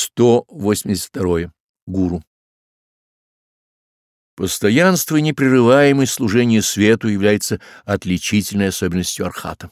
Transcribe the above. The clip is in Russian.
182. Гуру. Постоянство и непрерываемость служения свету является отличительной особенностью архата.